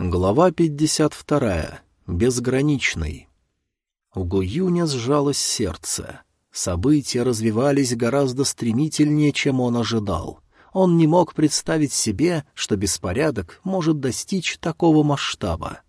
Глава 52. Безграничный. У Гуюня сжалось сердце. События развивались гораздо стремительнее, чем он ожидал. Он не мог представить себе, что беспорядок может достичь такого масштаба.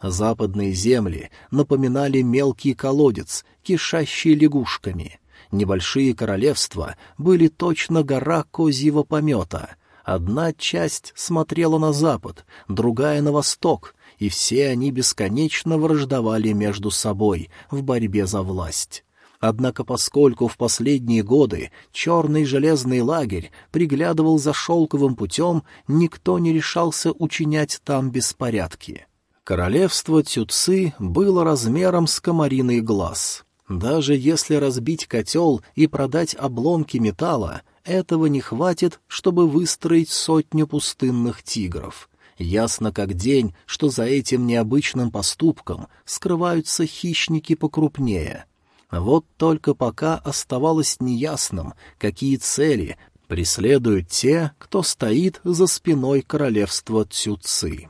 Западные земли напоминали мелкий колодец, кишащий лягушками. Небольшие королевства были точно гора козьего помета — Одна часть смотрела на запад, другая — на восток, и все они бесконечно враждовали между собой в борьбе за власть. Однако поскольку в последние годы черный железный лагерь приглядывал за шелковым путем, никто не решался учинять там беспорядки. Королевство Тюци было размером с комариный глаз. Даже если разбить котел и продать обломки металла, этого не хватит, чтобы выстроить сотню пустынных тигров. Ясно как день, что за этим необычным поступком скрываются хищники покрупнее. Вот только пока оставалось неясным, какие цели преследуют те, кто стоит за спиной королевства Цюци.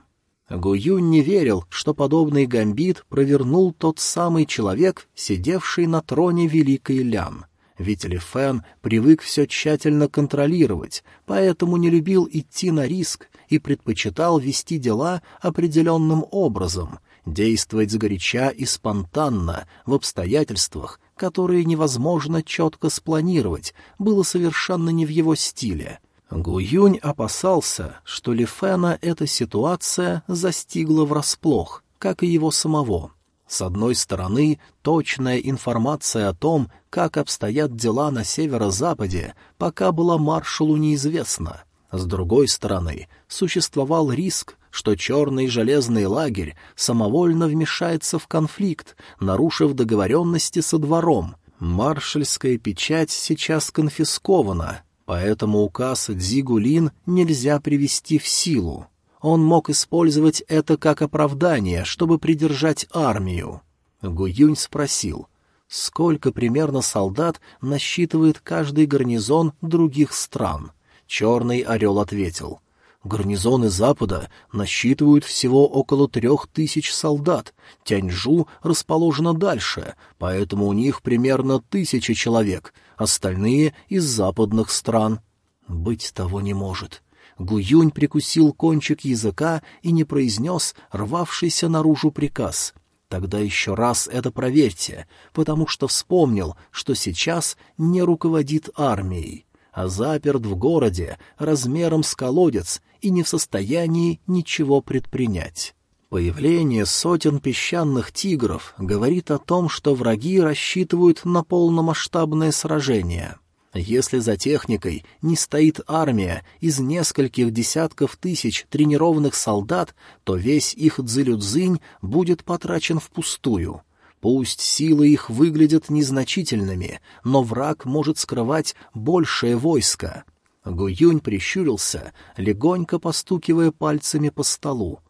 Гуюнь не верил, что подобный гамбит провернул тот самый человек, сидевший на троне Великой Лян — ведь Ли Фэн привык все тщательно контролировать, поэтому не любил идти на риск и предпочитал вести дела определенным образом, действовать сгоряча и спонтанно в обстоятельствах, которые невозможно четко спланировать, было совершенно не в его стиле. Гуюнь опасался, что Ли Фэна эта ситуация застигла врасплох, как и его самого — с одной стороны, точная информация о том, как обстоят дела на северо-западе, пока была маршалу неизвестна. С другой стороны, существовал риск, что черный железный лагерь самовольно вмешается в конфликт, нарушив договоренности со двором. Маршальская печать сейчас конфискована, поэтому указ Дзигулин нельзя привести в силу. Он мог использовать это как оправдание, чтобы придержать армию. Гуюнь спросил, сколько примерно солдат насчитывает каждый гарнизон других стран. Черный орел ответил, гарнизоны Запада насчитывают всего около трех тысяч солдат, Тяньжу расположена дальше, поэтому у них примерно тысяча человек, остальные — из западных стран. Быть того не может. Гуюнь прикусил кончик языка и не произнес рвавшийся наружу приказ. Тогда еще раз это проверьте, потому что вспомнил, что сейчас не руководит армией, а заперт в городе размером с колодец и не в состоянии ничего предпринять. Появление сотен песчаных тигров говорит о том, что враги рассчитывают на полномасштабное сражение — если за техникой не стоит армия из нескольких десятков тысяч тренированных солдат, то весь их дзылюдзынь будет потрачен впустую. Пусть силы их выглядят незначительными, но враг может скрывать большее войско. Гуюнь прищурился, легонько постукивая пальцами по столу.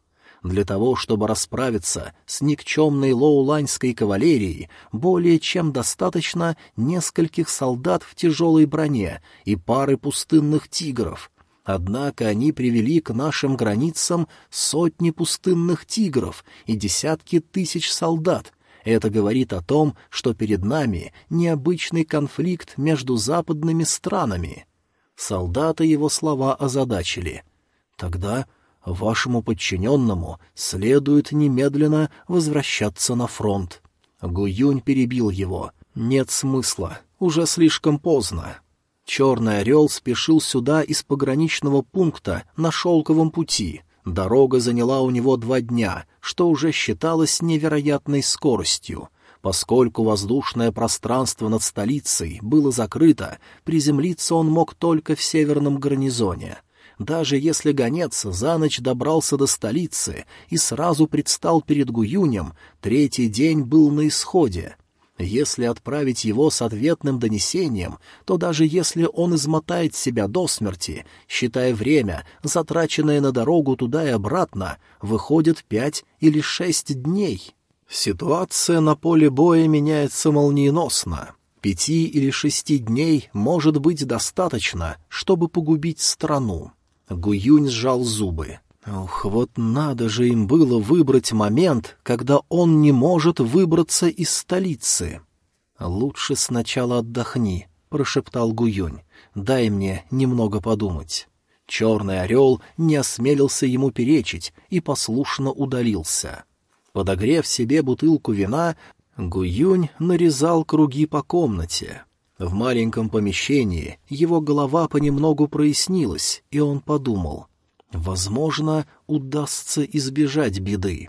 Для того, чтобы расправиться с никчемной лоуланьской кавалерией, более чем достаточно нескольких солдат в тяжелой броне и пары пустынных тигров. Однако они привели к нашим границам сотни пустынных тигров и десятки тысяч солдат, это говорит о том, что перед нами необычный конфликт между западными странами. Солдаты его слова озадачили. Тогда Вашему подчиненному следует немедленно возвращаться на фронт. Гуюнь перебил его. Нет смысла, уже слишком поздно. Черный орел спешил сюда из пограничного пункта на шелковом пути. Дорога заняла у него два дня, что уже считалось невероятной скоростью. Поскольку воздушное пространство над столицей было закрыто, приземлиться он мог только в северном гарнизоне. Даже если гонец за ночь добрался до столицы и сразу предстал перед Гуюнем, третий день был на исходе. Если отправить его с ответным донесением, то даже если он измотает себя до смерти, считая время, затраченное на дорогу туда и обратно, выходит пять или шесть дней. Ситуация на поле боя меняется молниеносно. Пяти или шести дней может быть достаточно, чтобы погубить страну. Гуюнь сжал зубы. Ух, вот надо же им было выбрать момент, когда он не может выбраться из столицы. «Лучше сначала отдохни», — прошептал Гуюнь. «Дай мне немного подумать». Черный орел не осмелился ему перечить и послушно удалился. Подогрев себе бутылку вина, Гуюнь нарезал круги по комнате. В маленьком помещении его голова понемногу прояснилась, и он подумал, возможно, удастся избежать беды.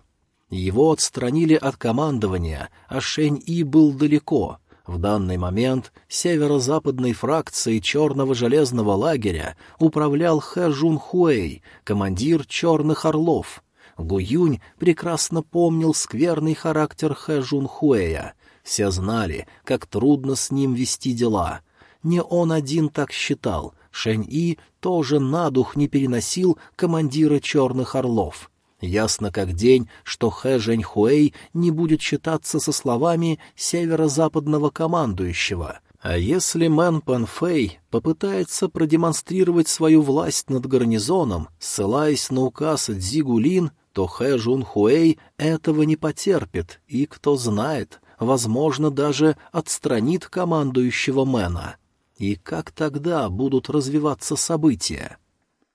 Его отстранили от командования, а Шень-И был далеко. В данный момент северо-западной фракцией Черного железного лагеря управлял Хэ Жун Хуэй, командир Черных Орлов. Гуюнь прекрасно помнил скверный характер Хэ Жун Хуэя — все знали, как трудно с ним вести дела. Не он один так считал, Шэнь-И тоже на дух не переносил командира «Черных орлов». Ясно как день, что Хэ Жэнь-Хуэй не будет считаться со словами северо-западного командующего. А если Мэн Пэн Фэй попытается продемонстрировать свою власть над гарнизоном, ссылаясь на указ Дзигулин, то Хэ Жун Хуэй этого не потерпит, и, кто знает, возможно, даже отстранит командующего Мэна. И как тогда будут развиваться события?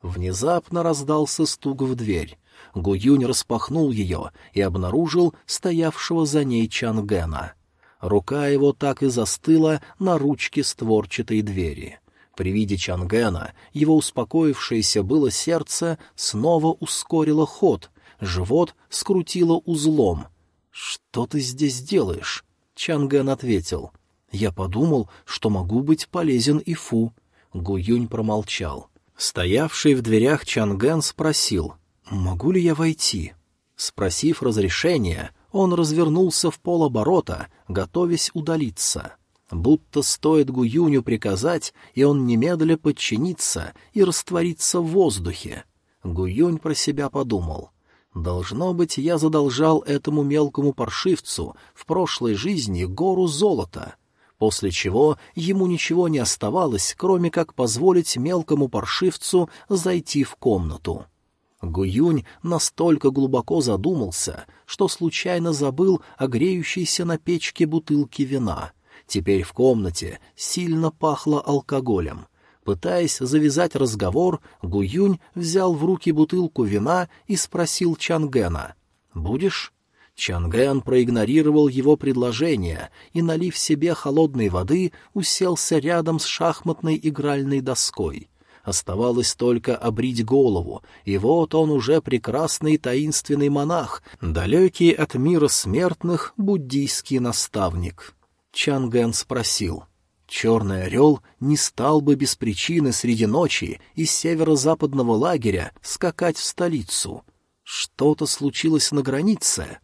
Внезапно раздался стук в дверь. Гуюнь распахнул ее и обнаружил стоявшего за ней Чангена. Рука его так и застыла на ручке створчатой двери. При виде Чангена его успокоившееся было сердце снова ускорило ход, живот скрутило узлом, «Что ты здесь делаешь?» Чангэн ответил. «Я подумал, что могу быть полезен и Фу». Гуюнь промолчал. Стоявший в дверях Чангэн спросил, «Могу ли я войти?» Спросив разрешения, он развернулся в полоборота, готовясь удалиться. Будто стоит Гуюню приказать, и он немедля подчинится и растворится в воздухе. Гуюнь про себя подумал. Должно быть, я задолжал этому мелкому паршивцу в прошлой жизни гору золота, после чего ему ничего не оставалось, кроме как позволить мелкому паршивцу зайти в комнату. Гуюнь настолько глубоко задумался, что случайно забыл о греющейся на печке бутылке вина. Теперь в комнате сильно пахло алкоголем. Пытаясь завязать разговор, Гуюнь взял в руки бутылку вина и спросил Чангена. «Будешь?» Чанген проигнорировал его предложение и, налив себе холодной воды, уселся рядом с шахматной игральной доской. Оставалось только обрить голову, и вот он уже прекрасный таинственный монах, далекий от мира смертных буддийский наставник. Чанген спросил — Черный орел не стал бы без причины среди ночи из северо-западного лагеря скакать в столицу. Что-то случилось на границе.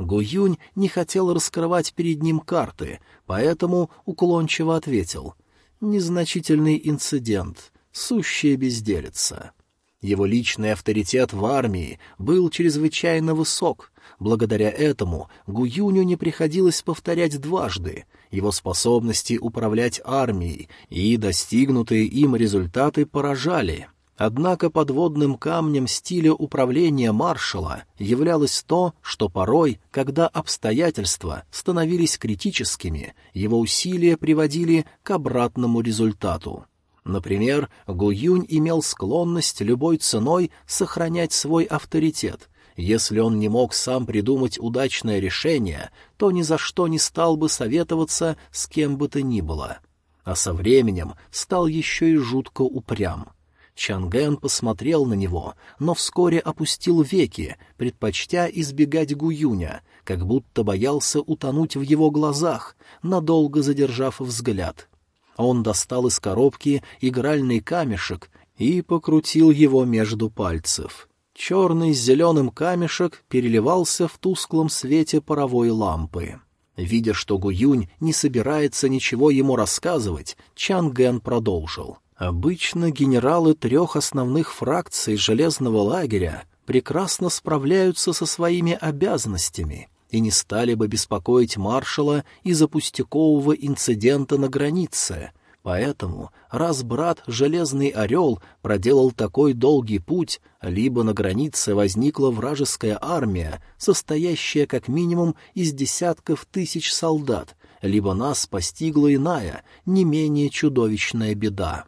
Гуюнь не хотел раскрывать перед ним карты, поэтому уклончиво ответил. Незначительный инцидент, сущая безделица. Его личный авторитет в армии был чрезвычайно высок. Благодаря этому Гуюню не приходилось повторять дважды — его способности управлять армией и достигнутые им результаты поражали. Однако подводным камнем стиля управления маршала являлось то, что порой, когда обстоятельства становились критическими, его усилия приводили к обратному результату. Например, Гуюнь имел склонность любой ценой сохранять свой авторитет, если он не мог сам придумать удачное решение, то ни за что не стал бы советоваться с кем бы то ни было. А со временем стал еще и жутко упрям. Чанген посмотрел на него, но вскоре опустил веки, предпочтя избегать Гуюня, как будто боялся утонуть в его глазах, надолго задержав взгляд. Он достал из коробки игральный камешек и покрутил его между пальцев — Черный с зеленым камешек переливался в тусклом свете паровой лампы. Видя, что Гуюнь не собирается ничего ему рассказывать, Чан Ген продолжил. Обычно генералы трех основных фракций железного лагеря прекрасно справляются со своими обязанностями и не стали бы беспокоить маршала из-за пустякового инцидента на границе. Поэтому, раз брат Железный Орел проделал такой долгий путь, либо на границе возникла вражеская армия, состоящая как минимум из десятков тысяч солдат, либо нас постигла иная, не менее чудовищная беда.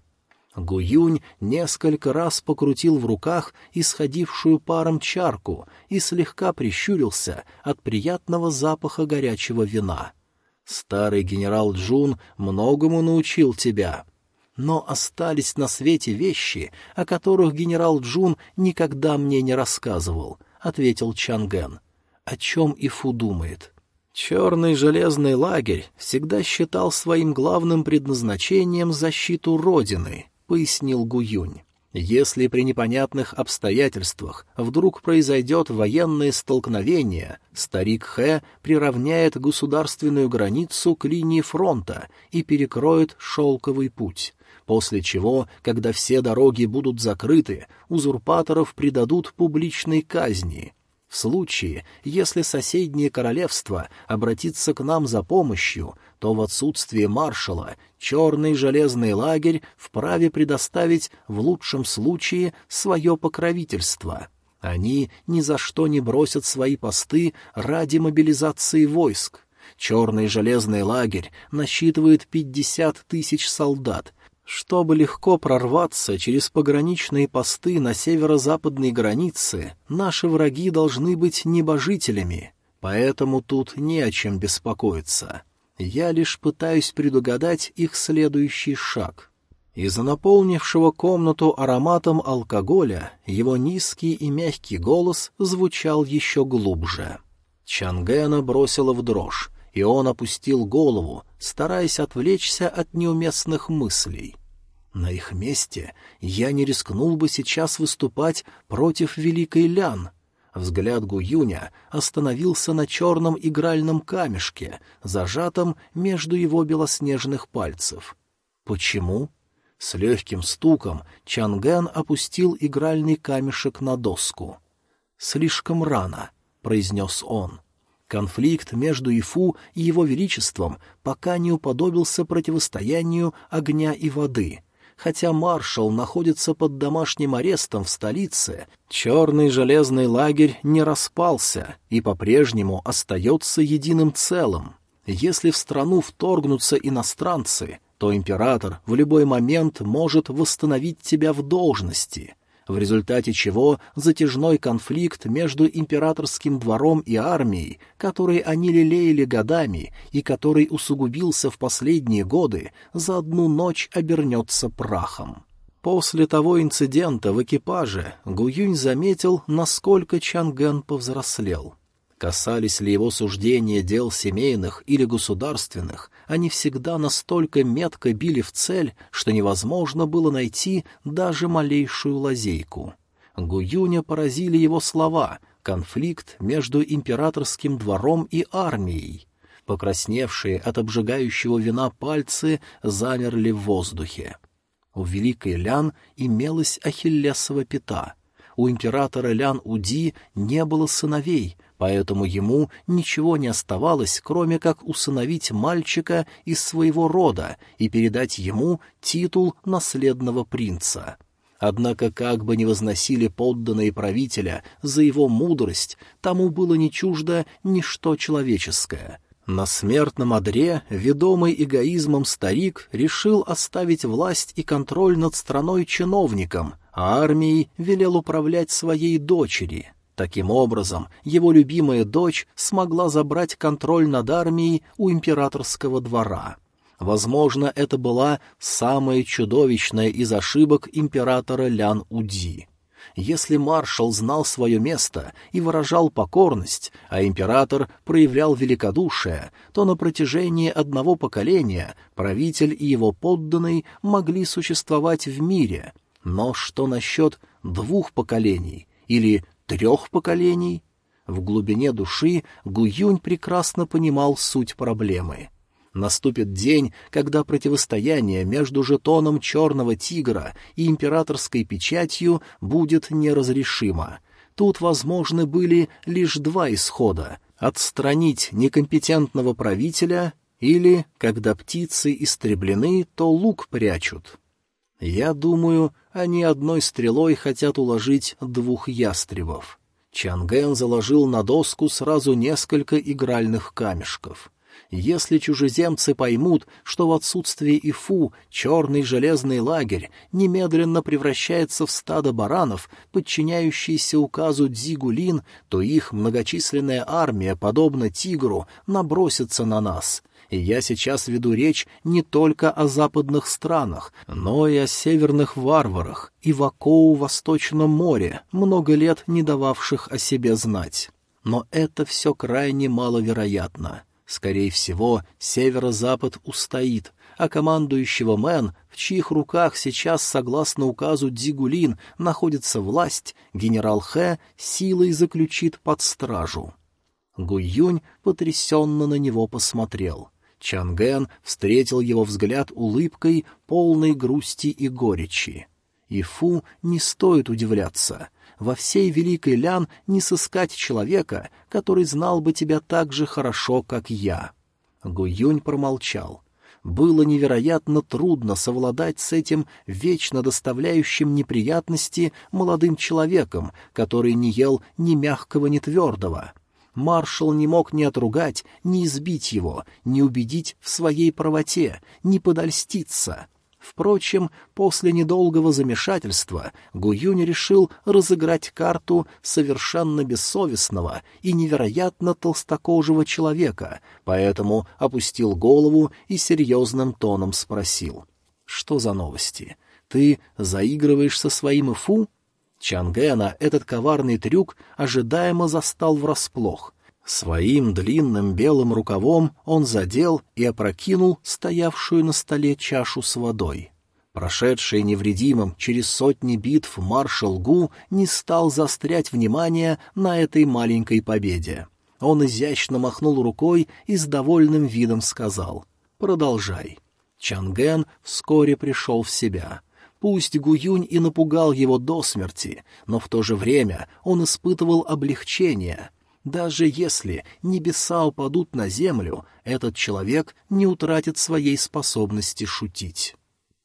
Гуюнь несколько раз покрутил в руках исходившую паром чарку и слегка прищурился от приятного запаха горячего вина — Старый генерал Джун многому научил тебя. Но остались на свете вещи, о которых генерал Джун никогда мне не рассказывал, — ответил Чанген. О чем Ифу думает? Черный железный лагерь всегда считал своим главным предназначением защиту Родины, — пояснил Гуюнь. Если при непонятных обстоятельствах вдруг произойдет военное столкновение, старик Хэ приравняет государственную границу к линии фронта и перекроет шелковый путь, после чего, когда все дороги будут закрыты, узурпаторов предадут публичной казни — в случае, если соседнее королевство обратится к нам за помощью, то в отсутствие маршала черный железный лагерь вправе предоставить в лучшем случае свое покровительство. Они ни за что не бросят свои посты ради мобилизации войск. Черный железный лагерь насчитывает пятьдесят тысяч солдат, чтобы легко прорваться через пограничные посты на северо-западной границе, наши враги должны быть небожителями, поэтому тут не о чем беспокоиться. Я лишь пытаюсь предугадать их следующий шаг. Из-за наполнившего комнату ароматом алкоголя его низкий и мягкий голос звучал еще глубже. Чангена бросила в дрожь, и он опустил голову, стараясь отвлечься от неуместных мыслей. На их месте я не рискнул бы сейчас выступать против Великой Лян. Взгляд Гуюня остановился на черном игральном камешке, зажатом между его белоснежных пальцев. Почему? С легким стуком Чангэн опустил игральный камешек на доску. «Слишком рано», — произнес он. Конфликт между Ифу и его величеством пока не уподобился противостоянию огня и воды. Хотя маршал находится под домашним арестом в столице, черный железный лагерь не распался и по-прежнему остается единым целым. Если в страну вторгнутся иностранцы, то император в любой момент может восстановить тебя в должности — в результате чего затяжной конфликт между императорским двором и армией, который они лелеяли годами и который усугубился в последние годы, за одну ночь обернется прахом. После того инцидента в экипаже Гуюнь заметил, насколько Чангэн повзрослел. Касались ли его суждения дел семейных или государственных, они всегда настолько метко били в цель, что невозможно было найти даже малейшую лазейку. Гуюня поразили его слова «конфликт между императорским двором и армией». Покрасневшие от обжигающего вина пальцы замерли в воздухе. У великой Лян имелась ахиллесова пята. У императора Лян-Уди не было сыновей, поэтому ему ничего не оставалось, кроме как усыновить мальчика из своего рода и передать ему титул наследного принца. Однако, как бы ни возносили подданные правителя за его мудрость, тому было не чуждо ничто человеческое. На смертном одре, ведомый эгоизмом старик, решил оставить власть и контроль над страной чиновникам, а армией велел управлять своей дочери — Таким образом, его любимая дочь смогла забрать контроль над армией у императорского двора. Возможно, это была самая чудовищная из ошибок императора Лян-Уди. Если маршал знал свое место и выражал покорность, а император проявлял великодушие, то на протяжении одного поколения правитель и его подданный могли существовать в мире. Но что насчет двух поколений или трех поколений? В глубине души Гуюнь прекрасно понимал суть проблемы. Наступит день, когда противостояние между жетоном черного тигра и императорской печатью будет неразрешимо. Тут возможны были лишь два исхода — отстранить некомпетентного правителя Или, когда птицы истреблены, то лук прячут. Я думаю, они одной стрелой хотят уложить двух ястребов. Чанген заложил на доску сразу несколько игральных камешков. Если чужеземцы поймут, что в отсутствие Ифу черный железный лагерь немедленно превращается в стадо баранов, подчиняющиеся указу Дзигулин, то их многочисленная армия, подобно тигру, набросится на нас — я сейчас веду речь не только о западных странах, но и о северных варварах и в Акоу-Восточном море, много лет не дававших о себе знать. Но это все крайне маловероятно. Скорее всего, северо-запад устоит, а командующего Мэн, в чьих руках сейчас, согласно указу Дзигулин, находится власть, генерал Хэ силой заключит под стражу. Гуюнь потрясенно на него посмотрел. Чанген встретил его взгляд улыбкой, полной грусти и горечи. И Фу не стоит удивляться. Во всей Великой Лян не сыскать человека, который знал бы тебя так же хорошо, как я. Гуюнь промолчал. Было невероятно трудно совладать с этим вечно доставляющим неприятности молодым человеком, который не ел ни мягкого, ни твердого — маршал не мог ни отругать, ни избить его, ни убедить в своей правоте, ни подольститься. Впрочем, после недолгого замешательства Гуюнь решил разыграть карту совершенно бессовестного и невероятно толстокожего человека, поэтому опустил голову и серьезным тоном спросил. «Что за новости? Ты заигрываешь со своим Ифу?» Чангена этот коварный трюк ожидаемо застал врасплох. Своим длинным белым рукавом он задел и опрокинул стоявшую на столе чашу с водой. Прошедший невредимым через сотни битв маршал Гу не стал заострять внимание на этой маленькой победе. Он изящно махнул рукой и с довольным видом сказал «Продолжай». Чанген вскоре пришел в себя — Пусть Гуюнь и напугал его до смерти, но в то же время он испытывал облегчение. Даже если небеса упадут на землю, этот человек не утратит своей способности шутить.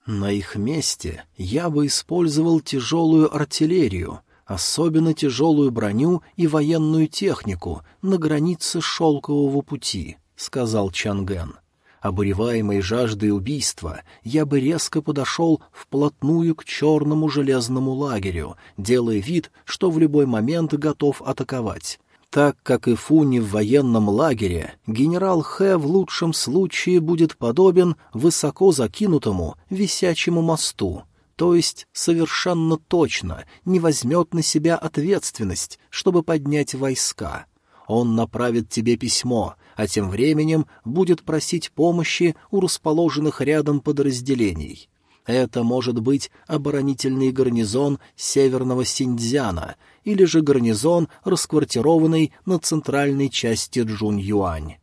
На их месте я бы использовал тяжелую артиллерию, особенно тяжелую броню и военную технику на границе шелкового пути, — сказал Чанген. Обуреваемый жаждой убийства, я бы резко подошел вплотную к черному железному лагерю, делая вид, что в любой момент готов атаковать. Так как и Фуни в военном лагере, генерал Хэ в лучшем случае будет подобен высоко закинутому висячему мосту, то есть совершенно точно не возьмет на себя ответственность, чтобы поднять войска. Он направит тебе письмо, а тем временем будет просить помощи у расположенных рядом подразделений. Это может быть оборонительный гарнизон северного Синьцзяна или же гарнизон, расквартированный на центральной части Джунь-Юань.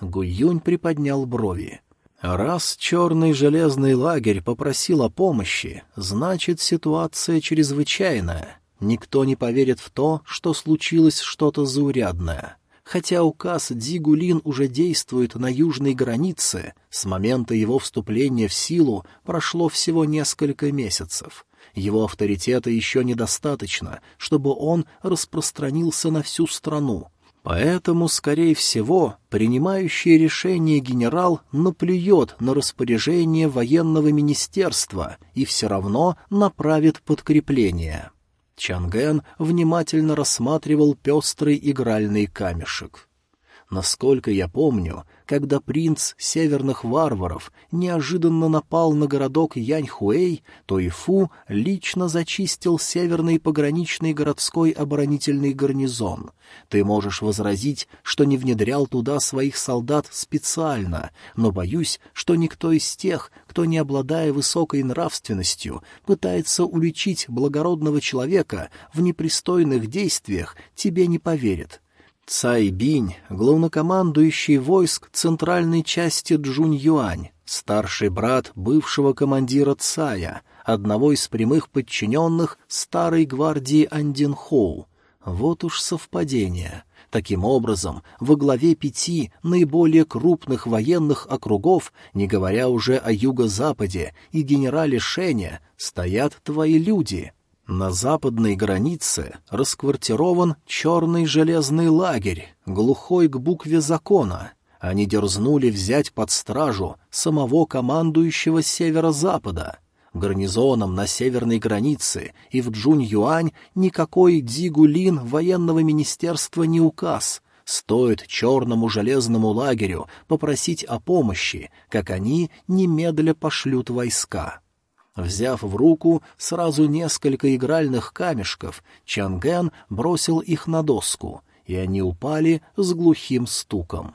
Гуюнь приподнял брови. Раз черный железный лагерь попросил о помощи, значит, ситуация чрезвычайная. Никто не поверит в то, что случилось что-то заурядное. Хотя указ Дзигулин уже действует на южной границе, с момента его вступления в силу прошло всего несколько месяцев. Его авторитета еще недостаточно, чтобы он распространился на всю страну. Поэтому, скорее всего, принимающий решение генерал наплюет на распоряжение военного министерства и все равно направит подкрепление. Чанген внимательно рассматривал пестрый игральный камешек. Насколько я помню, когда принц северных варваров неожиданно напал на городок Яньхуэй, то Ифу лично зачистил северный пограничный городской оборонительный гарнизон. Ты можешь возразить, что не внедрял туда своих солдат специально, но боюсь, что никто из тех, кто, не обладая высокой нравственностью, пытается уличить благородного человека в непристойных действиях, тебе не поверит. Цай Бинь, главнокомандующий войск центральной части Джунь-Юань, старший брат бывшего командира Цая, одного из прямых подчиненных старой гвардии Андинхоу. Вот уж совпадение. Таким образом, во главе пяти наиболее крупных военных округов, не говоря уже о юго-западе и генерале Шене, стоят твои люди. На западной границе расквартирован черный железный лагерь, глухой к букве закона. Они дерзнули взять под стражу самого командующего северо-запада. Гарнизоном на северной границе и в Джунь-Юань никакой Дигулин военного министерства не указ. Стоит черному железному лагерю попросить о помощи, как они немедля пошлют войска. Взяв в руку сразу несколько игральных камешков, Чанген бросил их на доску, и они упали с глухим стуком.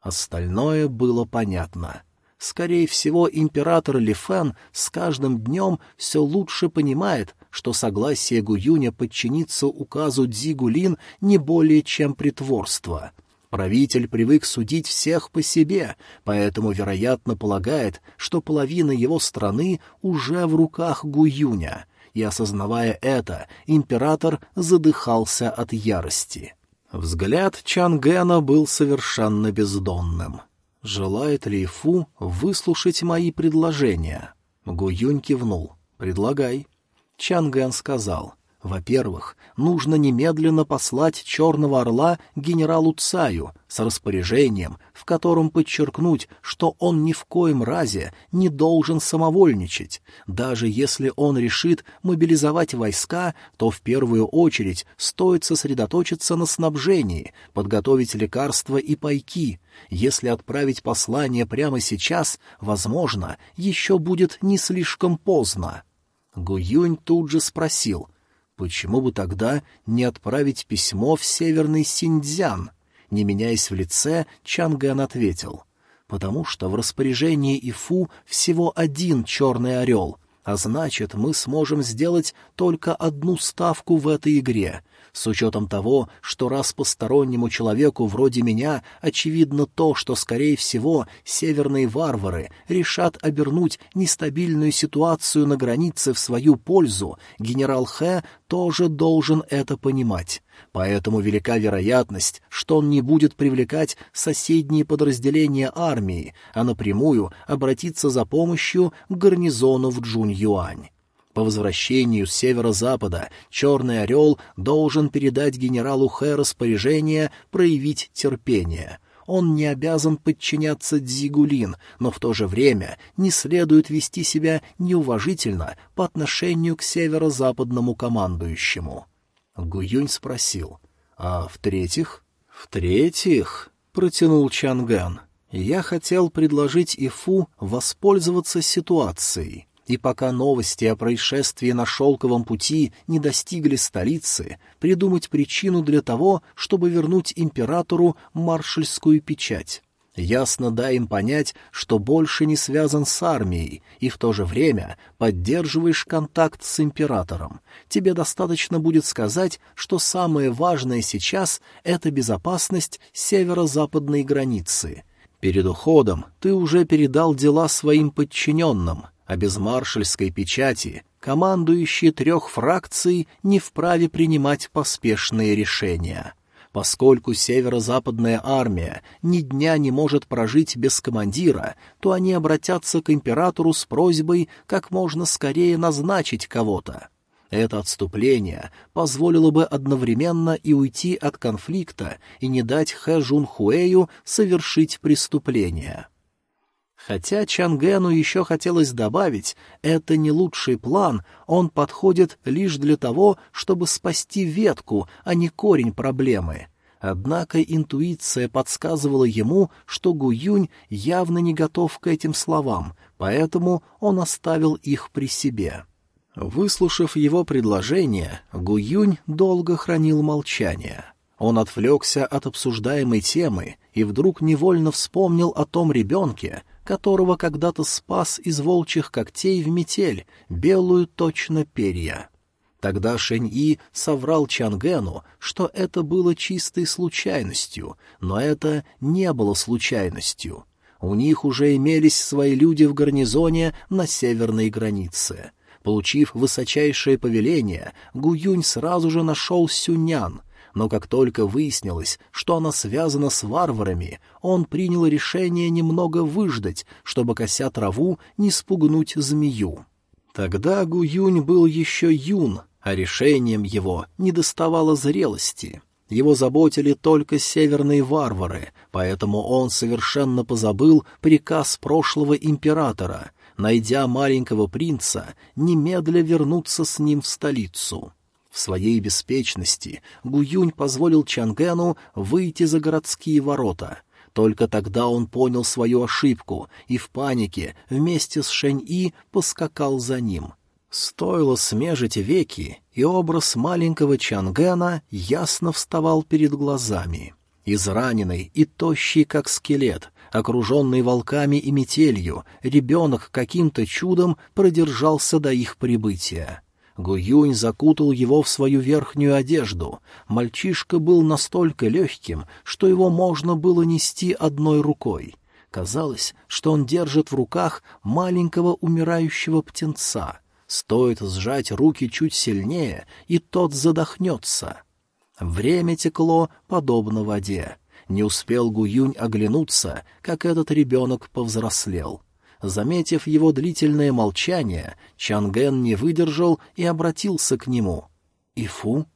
Остальное было понятно — Скорее всего, император Ли Фэн с каждым днем все лучше понимает, что согласие Гуюня подчиниться указу Дзигулин не более чем притворство. Правитель привык судить всех по себе, поэтому, вероятно, полагает, что половина его страны уже в руках Гуюня, и, осознавая это, император задыхался от ярости. Взгляд Чангена был совершенно бездонным. Желает ли Фу выслушать мои предложения? Гуюнь кивнул. «Предлагай». Чангэн сказал. Во-первых, нужно немедленно послать Черного Орла генералу Цаю с распоряжением, в котором подчеркнуть, что он ни в коем разе не должен самовольничать. Даже если он решит мобилизовать войска, то в первую очередь стоит сосредоточиться на снабжении, подготовить лекарства и пайки. Если отправить послание прямо сейчас, возможно, еще будет не слишком поздно. Гуюнь тут же спросил — Почему бы тогда не отправить письмо в северный Синьцзян? Не меняясь в лице, Чанган ответил. Потому что в распоряжении Ифу всего один черный орел, а значит, мы сможем сделать только одну ставку в этой игре — с учетом того, что раз постороннему человеку вроде меня очевидно то, что, скорее всего, северные варвары решат обернуть нестабильную ситуацию на границе в свою пользу, генерал Хэ тоже должен это понимать. Поэтому велика вероятность, что он не будет привлекать соседние подразделения армии, а напрямую обратиться за помощью к гарнизону в Джунь-Юань. По возвращению с северо-запада Черный Орел должен передать генералу Хэ распоряжение проявить терпение. Он не обязан подчиняться Дзигулин, но в то же время не следует вести себя неуважительно по отношению к северо-западному командующему. Гуюнь спросил, «А в-третьих?» «В-третьих?» — протянул Чанган. «Я хотел предложить Ифу воспользоваться ситуацией. И пока новости о происшествии на шелковом пути не достигли столицы, придумать причину для того, чтобы вернуть императору маршальскую печать. Ясно дай им понять, что больше не связан с армией, и в то же время поддерживаешь контакт с императором. Тебе достаточно будет сказать, что самое важное сейчас — это безопасность северо-западной границы. Перед уходом ты уже передал дела своим подчиненным — а без маршальской печати командующий трех фракций не вправе принимать поспешные решения. Поскольку северо-западная армия ни дня не может прожить без командира, то они обратятся к императору с просьбой как можно скорее назначить кого-то. Это отступление позволило бы одновременно и уйти от конфликта и не дать Хэ Жун Хуэю совершить преступление. Хотя Чангену еще хотелось добавить, это не лучший план, он подходит лишь для того, чтобы спасти ветку, а не корень проблемы. Однако интуиция подсказывала ему, что Гуюнь явно не готов к этим словам, поэтому он оставил их при себе. Выслушав его предложение, Гуюнь долго хранил молчание. Он отвлекся от обсуждаемой темы и вдруг невольно вспомнил о том ребенке, которого когда-то спас из волчьих когтей в метель, белую точно перья. Тогда Шэнь-И соврал Чангену, что это было чистой случайностью, но это не было случайностью. У них уже имелись свои люди в гарнизоне на северной границе. Получив высочайшее повеление, Гуюнь сразу же нашел Сюнян, но как только выяснилось, что она связана с варварами, он принял решение немного выждать, чтобы, кося траву, не спугнуть змею. Тогда Гуюнь был еще юн, а решением его не доставало зрелости. Его заботили только северные варвары, поэтому он совершенно позабыл приказ прошлого императора, найдя маленького принца, немедля вернуться с ним в столицу. В своей беспечности Гуюнь позволил Чангену выйти за городские ворота. Только тогда он понял свою ошибку и в панике вместе с Шэнь-И поскакал за ним. Стоило смежить веки, и образ маленького Чангена ясно вставал перед глазами. Израненный и тощий, как скелет, окруженный волками и метелью, ребенок каким-то чудом продержался до их прибытия. Гуюнь закутал его в свою верхнюю одежду. Мальчишка был настолько легким, что его можно было нести одной рукой. Казалось, что он держит в руках маленького умирающего птенца. Стоит сжать руки чуть сильнее, и тот задохнется. Время текло, подобно воде. Не успел Гуюнь оглянуться, как этот ребенок повзрослел — Заметив его длительное молчание, Чанген не выдержал и обратился к нему. «Ифу?»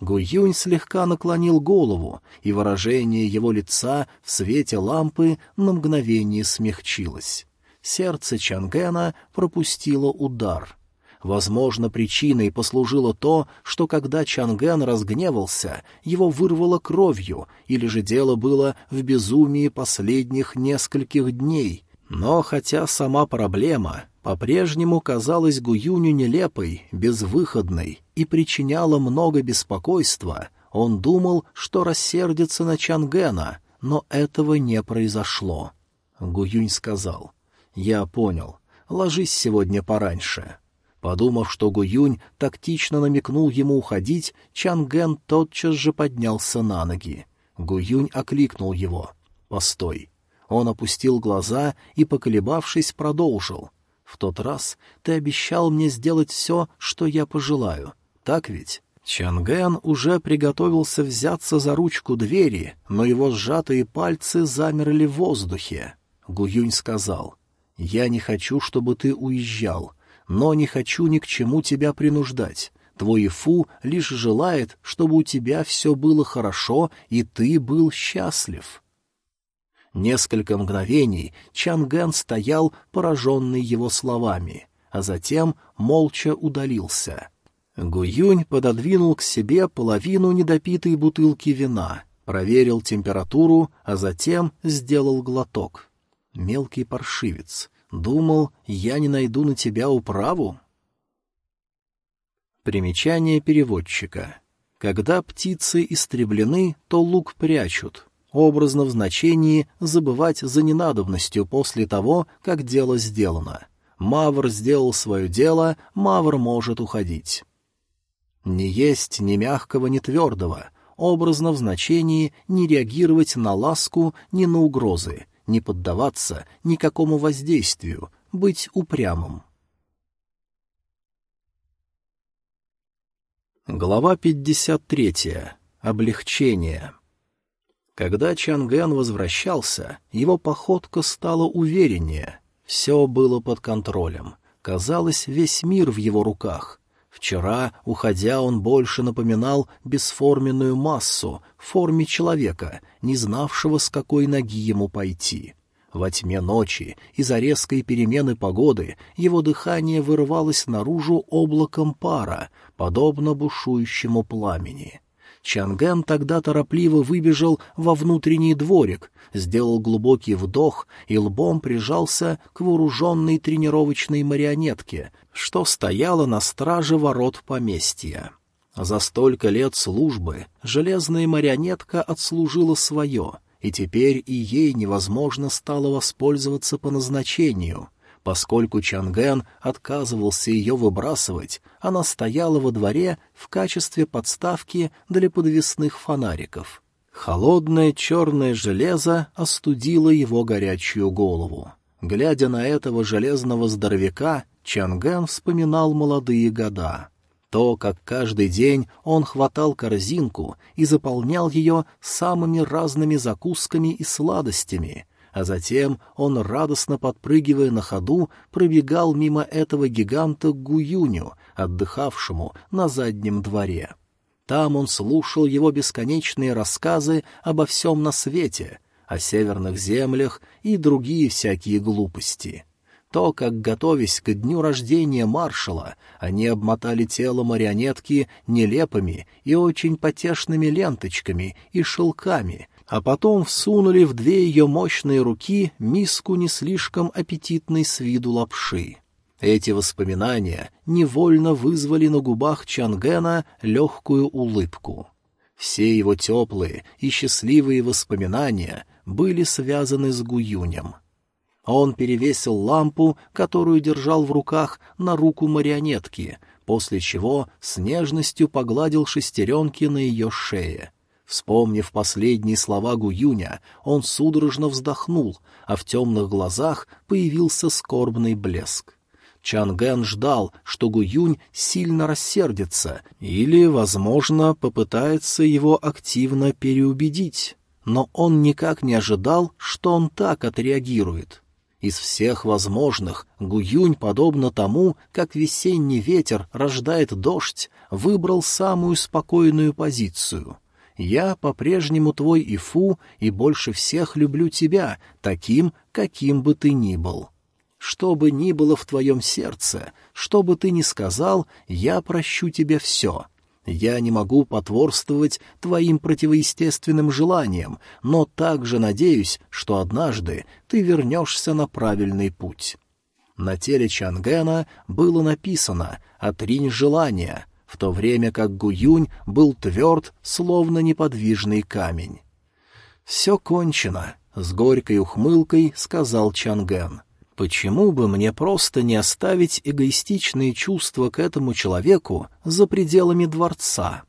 Гуюнь слегка наклонил голову, и выражение его лица в свете лампы на мгновение смягчилось. Сердце Чангена пропустило удар. Возможно, причиной послужило то, что когда Чанген разгневался, его вырвало кровью, или же дело было в безумии последних нескольких дней — но хотя сама проблема по-прежнему казалась Гуюню нелепой, безвыходной и причиняла много беспокойства, он думал, что рассердится на Чангена, но этого не произошло. Гуюнь сказал, «Я понял. Ложись сегодня пораньше». Подумав, что Гуюнь тактично намекнул ему уходить, Чанген тотчас же поднялся на ноги. Гуюнь окликнул его. «Постой. Он опустил глаза и, поколебавшись, продолжил. «В тот раз ты обещал мне сделать все, что я пожелаю. Так ведь?» Чангэн уже приготовился взяться за ручку двери, но его сжатые пальцы замерли в воздухе. Гуюнь сказал, «Я не хочу, чтобы ты уезжал, но не хочу ни к чему тебя принуждать. Твой Фу лишь желает, чтобы у тебя все было хорошо, и ты был счастлив». Несколько мгновений Чангэн стоял, пораженный его словами, а затем молча удалился. Гуюнь пододвинул к себе половину недопитой бутылки вина, проверил температуру, а затем сделал глоток. Мелкий паршивец. Думал, я не найду на тебя управу? Примечание переводчика. Когда птицы истреблены, то лук прячут, образно в значении забывать за ненадобностью после того, как дело сделано. Мавр сделал свое дело, Мавр может уходить. Не есть ни мягкого, ни твердого, образно в значении не реагировать на ласку, ни на угрозы, не поддаваться никакому воздействию, быть упрямым. Глава 53. Облегчение. Когда Чанген возвращался, его походка стала увереннее. Все было под контролем. Казалось, весь мир в его руках. Вчера, уходя, он больше напоминал бесформенную массу в форме человека, не знавшего, с какой ноги ему пойти. Во тьме ночи, из-за резкой перемены погоды, его дыхание вырывалось наружу облаком пара, подобно бушующему пламени. Чанген тогда торопливо выбежал во внутренний дворик, сделал глубокий вдох и лбом прижался к вооруженной тренировочной марионетке, что стояла на страже ворот поместья. За столько лет службы железная марионетка отслужила свое, и теперь и ей невозможно стало воспользоваться по назначению — Поскольку Чанген отказывался ее выбрасывать, она стояла во дворе в качестве подставки для подвесных фонариков. Холодное черное железо остудило его горячую голову. Глядя на этого железного здоровяка, Чанган вспоминал молодые года. То, как каждый день он хватал корзинку и заполнял ее самыми разными закусками и сладостями, а затем он, радостно подпрыгивая на ходу, пробегал мимо этого гиганта Гуюню, отдыхавшему на заднем дворе. Там он слушал его бесконечные рассказы обо всем на свете, о северных землях и другие всякие глупости. То, как, готовясь к дню рождения маршала, они обмотали тело марионетки нелепыми и очень потешными ленточками и шелками, а потом всунули в две ее мощные руки миску не слишком аппетитной с виду лапши. Эти воспоминания невольно вызвали на губах Чангена легкую улыбку. Все его теплые и счастливые воспоминания были связаны с Гуюнем. Он перевесил лампу, которую держал в руках, на руку марионетки, после чего с нежностью погладил шестеренки на ее шее. Вспомнив последние слова Гуюня, он судорожно вздохнул, а в темных глазах появился скорбный блеск. Чанген ждал, что Гуюнь сильно рассердится или, возможно, попытается его активно переубедить. Но он никак не ожидал, что он так отреагирует. Из всех возможных Гуюнь, подобно тому, как весенний ветер рождает дождь, выбрал самую спокойную позицию. «Я по-прежнему твой Ифу и больше всех люблю тебя, таким, каким бы ты ни был. Что бы ни было в твоем сердце, что бы ты ни сказал, я прощу тебе все». Я не могу потворствовать твоим противоестественным желаниям, но также надеюсь, что однажды ты вернешься на правильный путь». На теле Чангена было написано «Отринь желание», в то время как Гуюнь был тверд, словно неподвижный камень. «Все кончено», — с горькой ухмылкой сказал Чанген. Почему бы мне просто не оставить эгоистичные чувства к этому человеку за пределами дворца?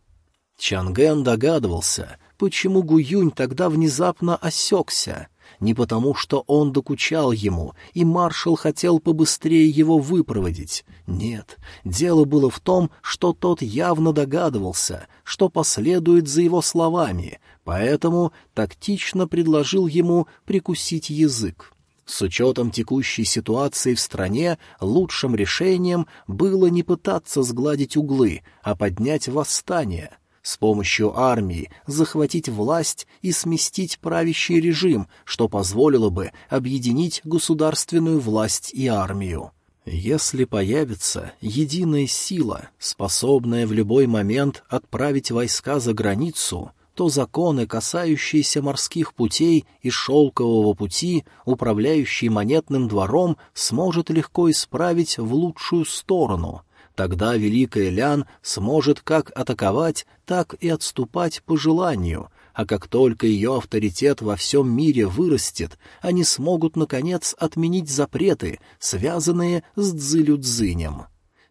Чанген догадывался, почему Гуюнь тогда внезапно осекся. Не потому, что он докучал ему, и маршал хотел побыстрее его выпроводить. Нет, дело было в том, что тот явно догадывался, что последует за его словами, поэтому тактично предложил ему прикусить язык. С учетом текущей ситуации в стране, лучшим решением было не пытаться сгладить углы, а поднять восстание. С помощью армии захватить власть и сместить правящий режим, что позволило бы объединить государственную власть и армию. Если появится единая сила, способная в любой момент отправить войска за границу — то законы, касающиеся морских путей и шелкового пути, управляющий монетным двором, сможет легко исправить в лучшую сторону. Тогда Великая Лян сможет как атаковать, так и отступать по желанию, а как только ее авторитет во всем мире вырастет, они смогут, наконец, отменить запреты, связанные с Цзилю-Цзинем.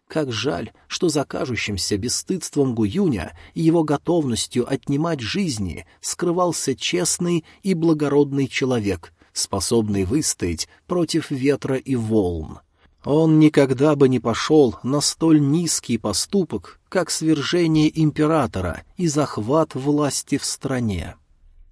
Как жаль, что за кажущимся бесстыдством Гуюня и его готовностью отнимать жизни скрывался честный и благородный человек, способный выстоять против ветра и волн. Он никогда бы не пошел на столь низкий поступок, как свержение императора и захват власти в стране.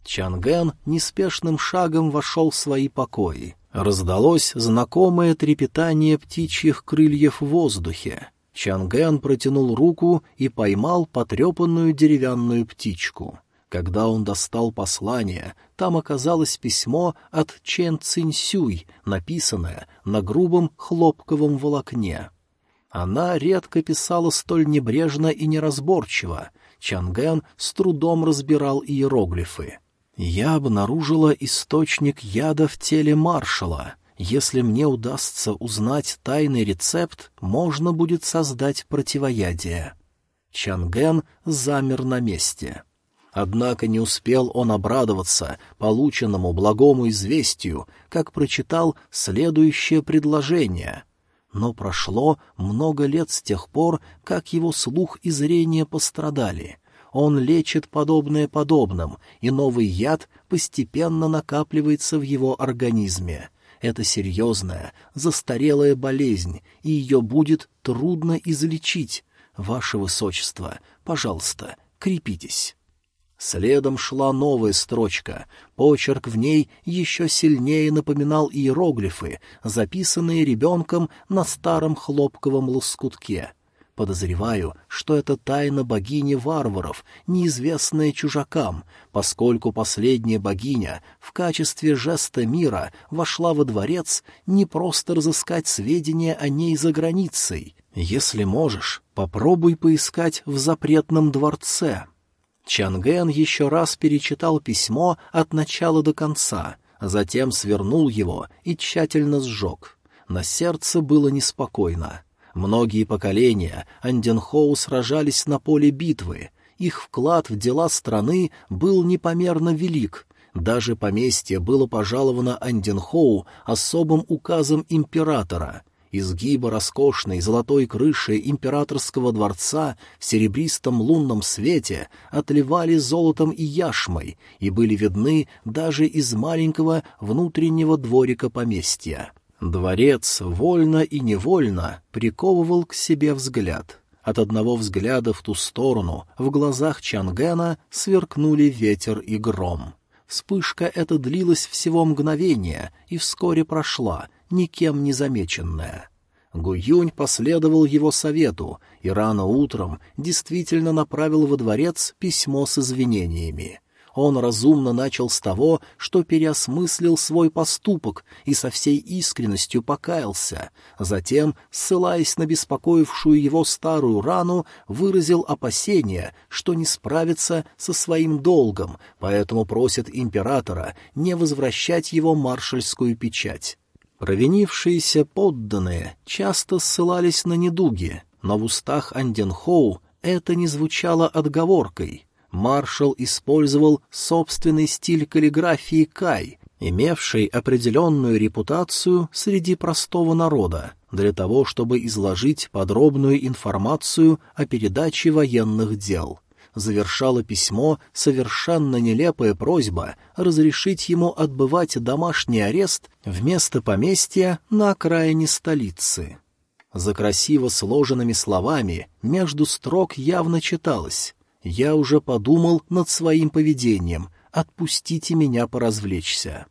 Чангэн неспешным шагом вошел в свои покои. Раздалось знакомое трепетание птичьих крыльев в воздухе. Чангэн протянул руку и поймал потрепанную деревянную птичку. Когда он достал послание, там оказалось письмо от Чен Цинсюй, написанное на грубом хлопковом волокне. Она редко писала столь небрежно и неразборчиво. Чангэн с трудом разбирал иероглифы. Я обнаружила источник яда в теле маршала. Если мне удастся узнать тайный рецепт, можно будет создать противоядие. Чанген замер на месте. Однако не успел он обрадоваться полученному благому известию, как прочитал следующее предложение. Но прошло много лет с тех пор, как его слух и зрение пострадали. Он лечит подобное подобным, и новый яд постепенно накапливается в его организме. Это серьезная, застарелая болезнь, и ее будет трудно излечить. Ваше Высочество, пожалуйста, крепитесь». Следом шла новая строчка. Почерк в ней еще сильнее напоминал иероглифы, записанные ребенком на старом хлопковом лоскутке. Подозреваю, что это тайна богини варваров, неизвестная чужакам, поскольку последняя богиня в качестве жеста мира вошла во дворец не просто разыскать сведения о ней за границей. Если можешь, попробуй поискать в запретном дворце. Чанген еще раз перечитал письмо от начала до конца, затем свернул его и тщательно сжег. На сердце было неспокойно. Многие поколения Анденхоу сражались на поле битвы. Их вклад в дела страны был непомерно велик. Даже поместье было пожаловано Анденхоу особым указом императора. Изгибы роскошной золотой крыши императорского дворца в серебристом лунном свете отливали золотом и яшмой и были видны даже из маленького внутреннего дворика поместья. Дворец вольно и невольно приковывал к себе взгляд. От одного взгляда в ту сторону в глазах Чангена сверкнули ветер и гром. Вспышка эта длилась всего мгновение и вскоре прошла, никем не замеченная. Гуюнь последовал его совету и рано утром действительно направил во дворец письмо с извинениями. Он разумно начал с того, что переосмыслил свой поступок и со всей искренностью покаялся. Затем, ссылаясь на беспокоившую его старую рану, выразил опасение, что не справится со своим долгом, поэтому просит императора не возвращать его маршальскую печать. Провинившиеся подданные часто ссылались на недуги, но в устах Анденхоу это не звучало отговоркой — маршал использовал собственный стиль каллиграфии Кай, имевший определенную репутацию среди простого народа, для того, чтобы изложить подробную информацию о передаче военных дел. Завершало письмо совершенно нелепая просьба разрешить ему отбывать домашний арест вместо поместья на окраине столицы. За красиво сложенными словами между строк явно читалось я уже подумал над своим поведением. Отпустите меня поразвлечься.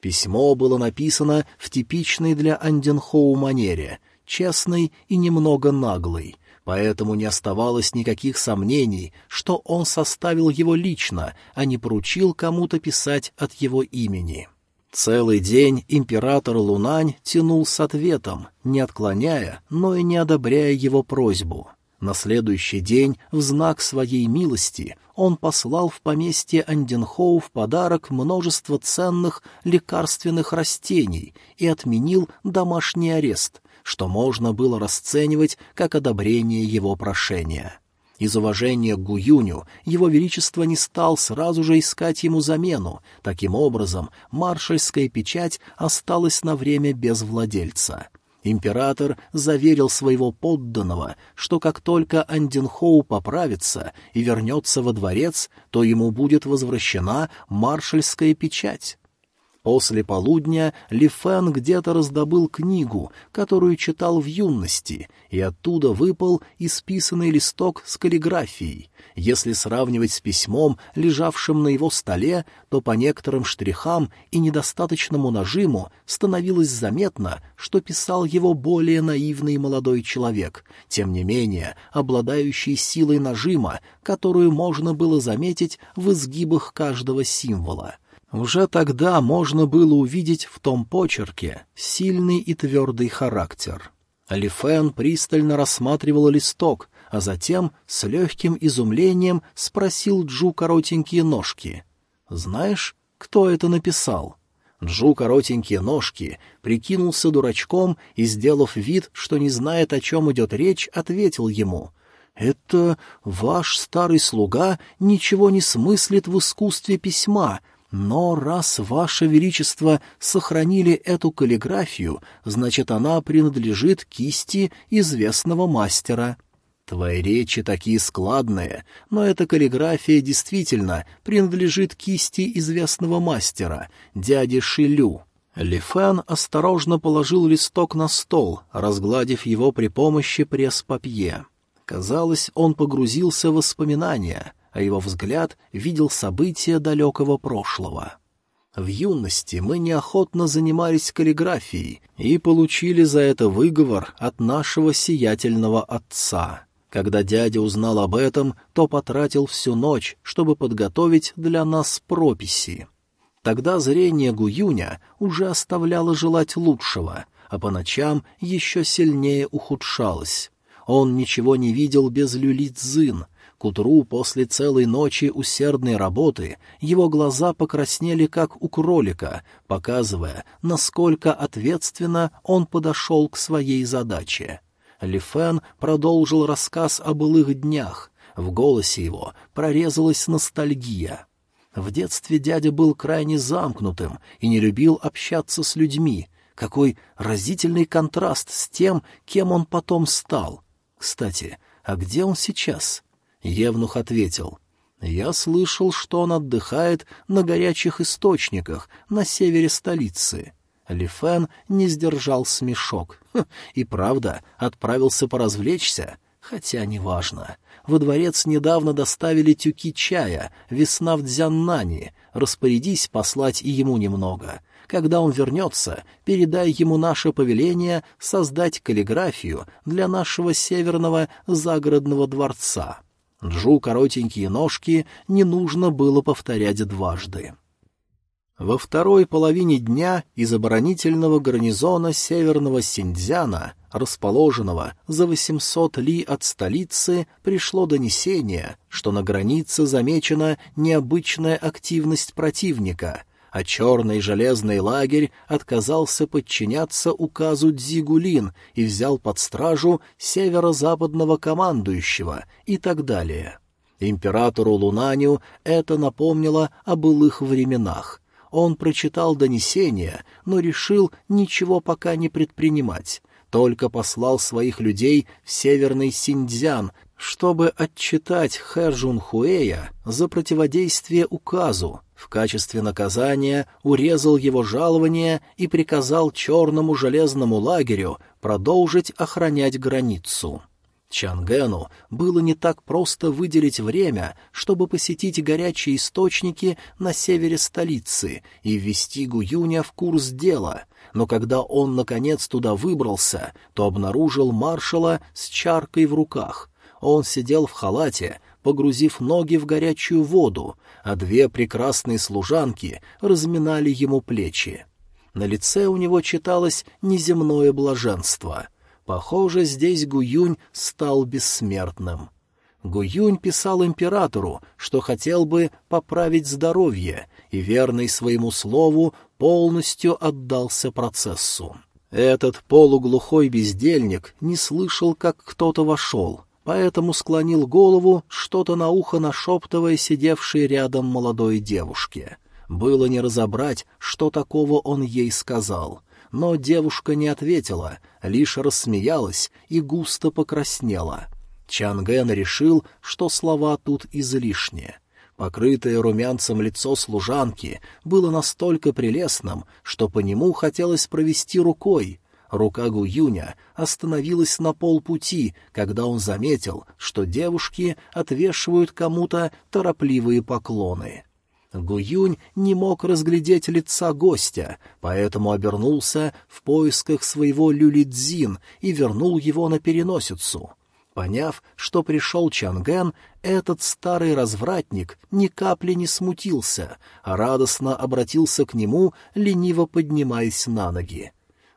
Письмо было написано в типичной для Анденхоу манере, честной и немного наглой, поэтому не оставалось никаких сомнений, что он составил его лично, а не поручил кому-то писать от его имени. Целый день император Лунань тянул с ответом, не отклоняя, но и не одобряя его просьбу. На следующий день, в знак своей милости, он послал в поместье Анденхоу в подарок множество ценных лекарственных растений и отменил домашний арест, что можно было расценивать как одобрение его прошения. Из уважения к Гуюню его величество не стал сразу же искать ему замену, таким образом маршальская печать осталась на время без владельца — Император заверил своего подданного, что как только Андинхоу поправится и вернется во дворец, то ему будет возвращена маршальская печать. После полудня Ли Фэн где-то раздобыл книгу, которую читал в юности, и оттуда выпал исписанный листок с каллиграфией. Если сравнивать с письмом, лежавшим на его столе, то по некоторым штрихам и недостаточному нажиму становилось заметно, что писал его более наивный молодой человек, тем не менее обладающий силой нажима, которую можно было заметить в изгибах каждого символа — уже тогда можно было увидеть в том почерке сильный и твердый характер. Алифен пристально рассматривал листок, а затем с легким изумлением спросил Джу коротенькие ножки. «Знаешь, кто это написал?» Джу коротенькие ножки прикинулся дурачком и, сделав вид, что не знает, о чем идет речь, ответил ему — «Это ваш старый слуга ничего не смыслит в искусстве письма, но раз Ваше Величество сохранили эту каллиграфию, значит, она принадлежит кисти известного мастера. Твои речи такие складные, но эта каллиграфия действительно принадлежит кисти известного мастера, дяди Шилю. Ли Фэн осторожно положил листок на стол, разгладив его при помощи пресс-папье. Казалось, он погрузился в воспоминания, а его взгляд видел события далекого прошлого. В юности мы неохотно занимались каллиграфией и получили за это выговор от нашего сиятельного отца. Когда дядя узнал об этом, то потратил всю ночь, чтобы подготовить для нас прописи. Тогда зрение Гуюня уже оставляло желать лучшего, а по ночам еще сильнее ухудшалось. Он ничего не видел без люлицзын, к утру после целой ночи усердной работы его глаза покраснели, как у кролика, показывая, насколько ответственно он подошел к своей задаче. Ли Фэн продолжил рассказ о былых днях. В голосе его прорезалась ностальгия. В детстве дядя был крайне замкнутым и не любил общаться с людьми. Какой разительный контраст с тем, кем он потом стал. Кстати, а где он сейчас? Евнух ответил. «Я слышал, что он отдыхает на горячих источниках на севере столицы». Лифен не сдержал смешок. Хм, и правда, отправился поразвлечься, хотя неважно. Во дворец недавно доставили тюки чая, весна в Дзяннани, распорядись послать и ему немного. Когда он вернется, передай ему наше повеление создать каллиграфию для нашего северного загородного дворца. Джу коротенькие ножки не нужно было повторять дважды. Во второй половине дня из оборонительного гарнизона северного Синьцзяна, расположенного за 800 ли от столицы, пришло донесение, что на границе замечена необычная активность противника — а черный железный лагерь отказался подчиняться указу Дзигулин и взял под стражу северо-западного командующего и так далее. Императору Лунаню это напомнило о былых временах. Он прочитал донесение, но решил ничего пока не предпринимать, только послал своих людей в северный Синьцзян, чтобы отчитать Хэ Хуэя за противодействие указу, в качестве наказания урезал его жалование и приказал черному железному лагерю продолжить охранять границу. Чангену было не так просто выделить время, чтобы посетить горячие источники на севере столицы и ввести Гуюня в курс дела, но когда он, наконец, туда выбрался, то обнаружил маршала с чаркой в руках. Он сидел в халате, погрузив ноги в горячую воду, а две прекрасные служанки разминали ему плечи. На лице у него читалось неземное блаженство. Похоже, здесь Гуюнь стал бессмертным. Гуюнь писал императору, что хотел бы поправить здоровье, и верный своему слову полностью отдался процессу. Этот полуглухой бездельник не слышал, как кто-то вошел — поэтому склонил голову, что-то на ухо нашептывая сидевшей рядом молодой девушке. Было не разобрать, что такого он ей сказал, но девушка не ответила, лишь рассмеялась и густо покраснела. Чанген решил, что слова тут излишние. Покрытое румянцем лицо служанки было настолько прелестным, что по нему хотелось провести рукой, Рука Гуюня остановилась на полпути, когда он заметил, что девушки отвешивают кому-то торопливые поклоны. Гуюнь не мог разглядеть лица гостя, поэтому обернулся в поисках своего люлидзин и вернул его на переносицу. Поняв, что пришел Чанген, этот старый развратник ни капли не смутился, а радостно обратился к нему, лениво поднимаясь на ноги.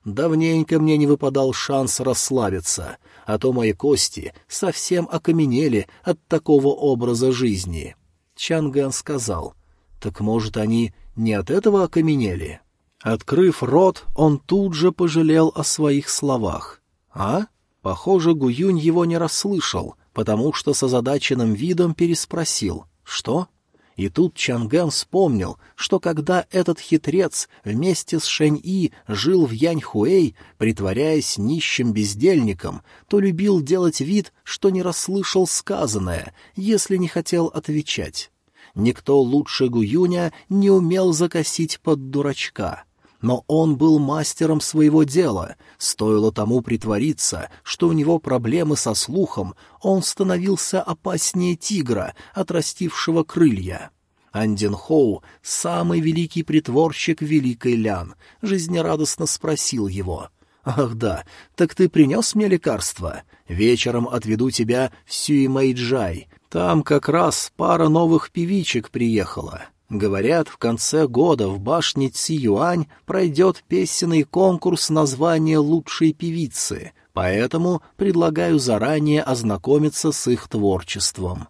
Давненько мне не выпадал шанс расслабиться, а то мои кости совсем окаменели от такого образа жизни. Чанган сказал, «Так, может, они не от этого окаменели?» Открыв рот, он тут же пожалел о своих словах. «А?» Похоже, Гуюнь его не расслышал, потому что с озадаченным видом переспросил. «Что?» И тут Чанган вспомнил, что когда этот хитрец вместе с Шэнь-И жил в Яньхуэй, притворяясь нищим бездельником, то любил делать вид, что не расслышал сказанное, если не хотел отвечать. Никто лучше Гуюня не умел закосить под дурачка. Но он был мастером своего дела. Стоило тому притвориться, что у него проблемы со слухом, он становился опаснее тигра, отрастившего крылья. Андин Хоу, самый великий притворщик Великой Лян, жизнерадостно спросил его. «Ах да, так ты принес мне лекарство? Вечером отведу тебя в Сюимэйджай. Там как раз пара новых певичек приехала. Говорят, в конце года в башне Ци-Юань пройдет песенный конкурс названия лучшей певицы, поэтому предлагаю заранее ознакомиться с их творчеством.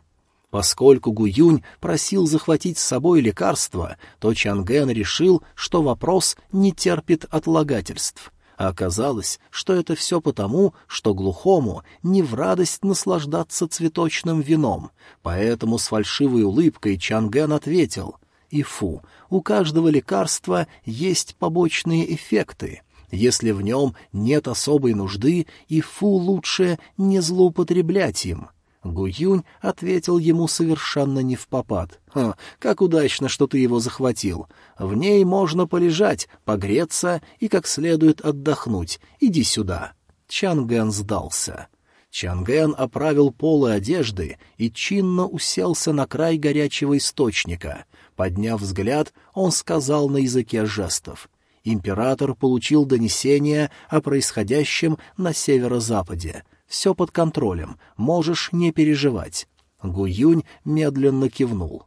Поскольку Гуюнь просил захватить с собой лекарство, то Чанген решил, что вопрос не терпит отлагательств. А оказалось, что это все потому, что глухому не в радость наслаждаться цветочным вином, поэтому с фальшивой улыбкой Чанген ответил — и фу. У каждого лекарства есть побочные эффекты. Если в нем нет особой нужды, и фу лучше не злоупотреблять им. Гуюнь ответил ему совершенно не в попад. «Ха, как удачно, что ты его захватил. В ней можно полежать, погреться и как следует отдохнуть. Иди сюда». Чангэн сдался. Чангэн оправил полы одежды и чинно уселся на край горячего источника — Подняв взгляд, он сказал на языке жестов. Император получил донесение о происходящем на северо-западе. Все под контролем, можешь не переживать. Гуюнь медленно кивнул.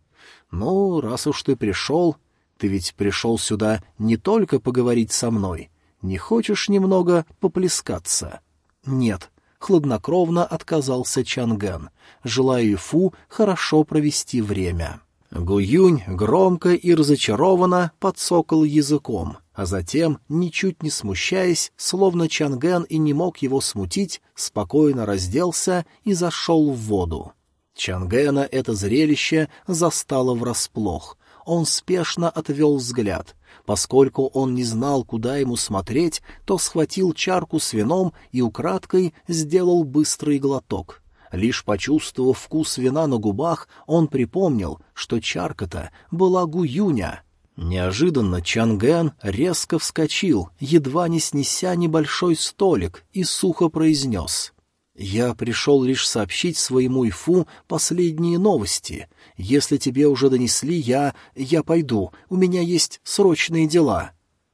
«Ну, раз уж ты пришел, ты ведь пришел сюда не только поговорить со мной. Не хочешь немного поплескаться?» «Нет», — хладнокровно отказался Чангэн. «Желаю Фу хорошо провести время». Гуюнь громко и разочарованно подсокал языком, а затем, ничуть не смущаясь, словно Чанген и не мог его смутить, спокойно разделся и зашел в воду. Чангена это зрелище застало врасплох. Он спешно отвел взгляд. Поскольку он не знал, куда ему смотреть, то схватил чарку с вином и украдкой сделал быстрый глоток. Лишь почувствовав вкус вина на губах, он припомнил, что чарка-то была Гуюня. Неожиданно Чангэн резко вскочил, едва не снеся небольшой столик, и сухо произнес. «Я пришел лишь сообщить своему Ифу последние новости. Если тебе уже донесли, я... я пойду, у меня есть срочные дела».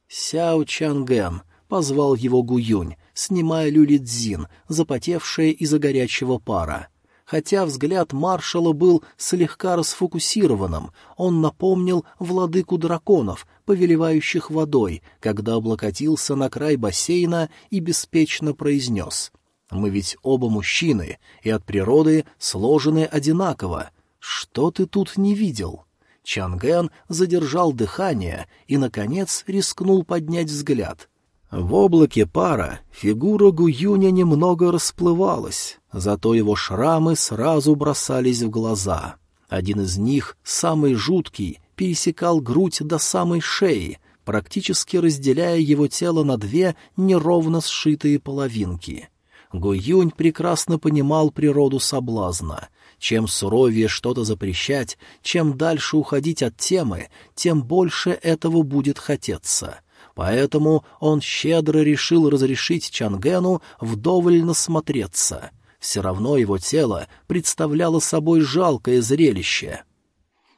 Сяо Чангэн позвал его Гуюнь, снимая люлидзин, запотевшее из-за горячего пара. Хотя взгляд маршала был слегка расфокусированным, он напомнил владыку драконов, повелевающих водой, когда облокотился на край бассейна и беспечно произнес «Мы ведь оба мужчины, и от природы сложены одинаково. Что ты тут не видел?» Чанген задержал дыхание и, наконец, рискнул поднять взгляд — в облаке пара фигура Гуюня немного расплывалась, зато его шрамы сразу бросались в глаза. Один из них, самый жуткий, пересекал грудь до самой шеи, практически разделяя его тело на две неровно сшитые половинки. Гуюнь прекрасно понимал природу соблазна. Чем суровее что-то запрещать, чем дальше уходить от темы, тем больше этого будет хотеться — Поэтому он щедро решил разрешить Чангену вдоволь насмотреться. Все равно его тело представляло собой жалкое зрелище.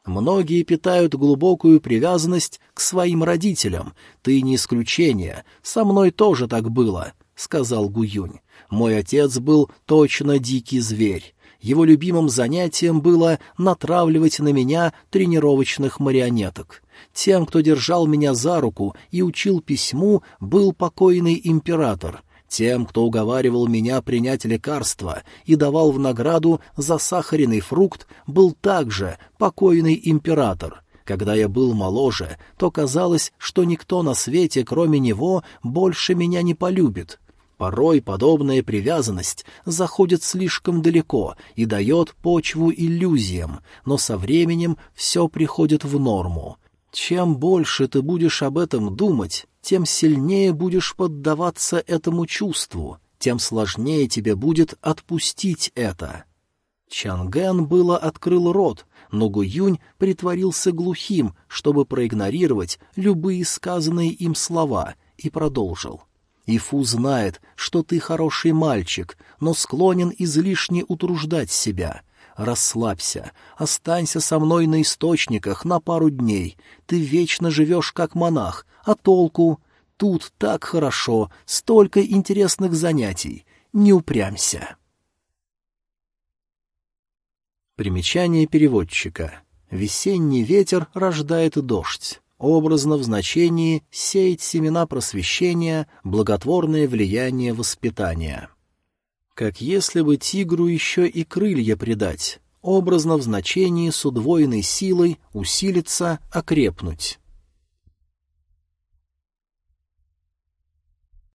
Многие питают глубокую привязанность к своим родителям. Ты не исключение. Со мной тоже так было, — сказал Гуюнь. Мой отец был точно дикий зверь. Его любимым занятием было натравливать на меня тренировочных марионеток. Тем, кто держал меня за руку и учил письму, был покойный император. Тем, кто уговаривал меня принять лекарство и давал в награду засахаренный фрукт, был также покойный император. Когда я был моложе, то казалось, что никто на свете, кроме него, больше меня не полюбит. Порой подобная привязанность заходит слишком далеко и дает почву иллюзиям, но со временем все приходит в норму. Чем больше ты будешь об этом думать, тем сильнее будешь поддаваться этому чувству, тем сложнее тебе будет отпустить это. Чанген было открыл рот, но Гуюнь притворился глухим, чтобы проигнорировать любые сказанные им слова, и продолжил. «Ифу знает, что ты хороший мальчик, но склонен излишне утруждать себя. Расслабься, останься со мной на источниках на пару дней. Ты вечно живешь как монах, а толку? Тут так хорошо, столько интересных занятий. Не упрямься». Примечание переводчика. Весенний ветер рождает дождь. Образно в значении сеять семена просвещения, благотворное влияние воспитания. Как если бы тигру еще и крылья придать, образно в значении с удвоенной силой усилиться, окрепнуть.